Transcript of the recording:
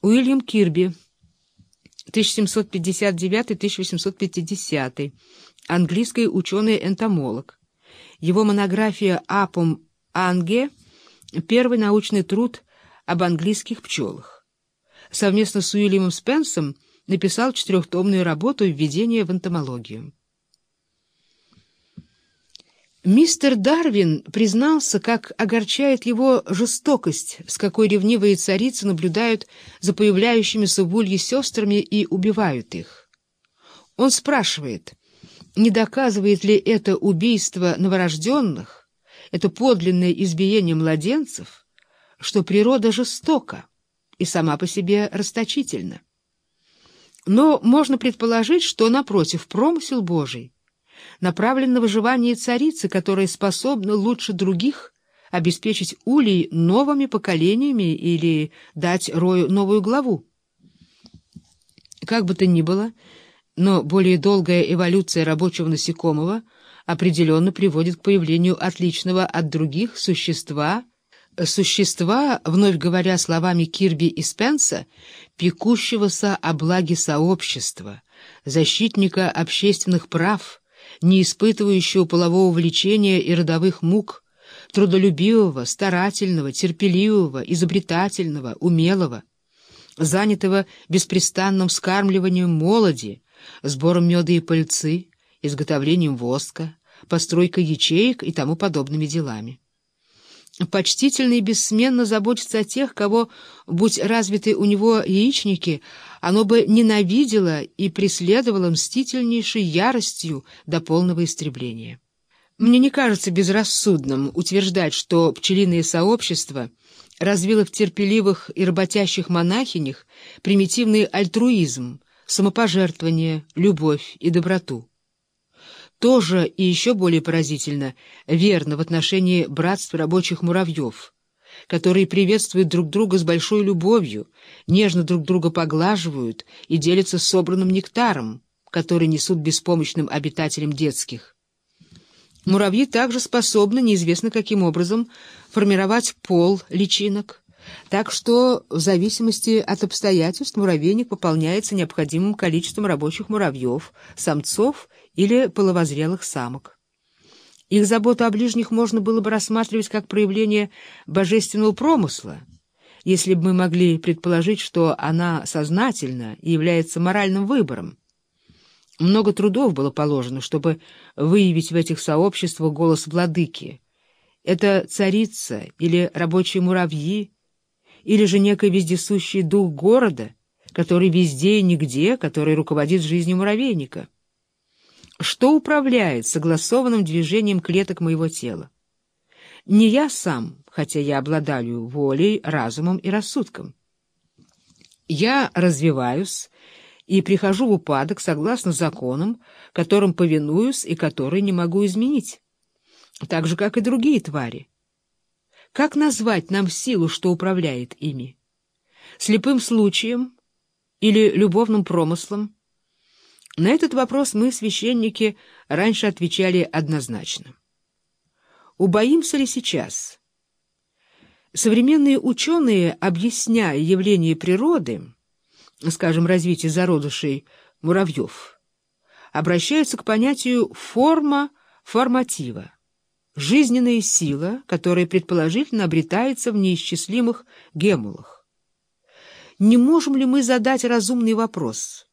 Уильям Кирби, 1759-1850, английский ученый-энтомолог. Его монография «Апум Анге» — первый научный труд об английских пчелах. Совместно с Уильямом Спенсом написал четырехтомную работу «Введение в энтомологию». Мистер Дарвин признался, как огорчает его жестокость, с какой ревнивые царицы наблюдают за появляющимися в улье сестрами и убивают их. Он спрашивает, не доказывает ли это убийство новорожденных, это подлинное избиение младенцев, что природа жестока и сама по себе расточительна. Но можно предположить, что, напротив, промысел Божий — направлен на выживание царицы, которая способна лучше других обеспечить улей новыми поколениями или дать рою новую главу. Как бы то ни было, но более долгая эволюция рабочего насекомого определенно приводит к появлению отличного от других существа, существа, вновь говоря словами Кирби и Спенса, пекущегося о благе сообщества, защитника общественных прав, не испытывающего полового влечения и родовых мук, трудолюбивого, старательного, терпеливого, изобретательного, умелого, занятого беспрестанным вскармливанием молоди, сбором меда и пыльцы, изготовлением воска, постройкой ячеек и тому подобными делами почтительно и бессменно заботится о тех, кого, будь развиты у него яичники, оно бы ненавидело и преследовало мстительнейшей яростью до полного истребления. Мне не кажется безрассудным утверждать, что пчелиное сообщество развило в терпеливых и работящих монахинях примитивный альтруизм, самопожертвование, любовь и доброту тоже и еще более поразительно верно в отношении братства рабочих муравьев, которые приветствуют друг друга с большой любовью, нежно друг друга поглаживают и делятся собранным нектаром, который несут беспомощным обитателям детских. Муравьи также способны, неизвестно каким образом, формировать пол личинок, так что в зависимости от обстоятельств муравейник пополняется необходимым количеством рабочих муравьев, самцов или половозрелых самок. Их заботу о ближних можно было бы рассматривать как проявление божественного промысла, если бы мы могли предположить, что она сознательна и является моральным выбором. Много трудов было положено, чтобы выявить в этих сообществах голос владыки. Это царица или рабочие муравьи, или же некий вездесущий дух города, который везде и нигде, который руководит жизнью муравейника. Что управляет согласованным движением клеток моего тела? Не я сам, хотя я обладаю волей, разумом и рассудком. Я развиваюсь и прихожу в упадок согласно законам, которым повинуюсь и которые не могу изменить, так же, как и другие твари. Как назвать нам силу, что управляет ими? Слепым случаем или любовным промыслом? На этот вопрос мы, священники, раньше отвечали однозначно. Убоимся ли сейчас? Современные ученые, объясняя явление природы, скажем, развитие зародышей муравьев, обращаются к понятию «форма форматива» жизненная сила, которая предположительно обретается в неисчислимых гемулах. Не можем ли мы задать разумный вопрос?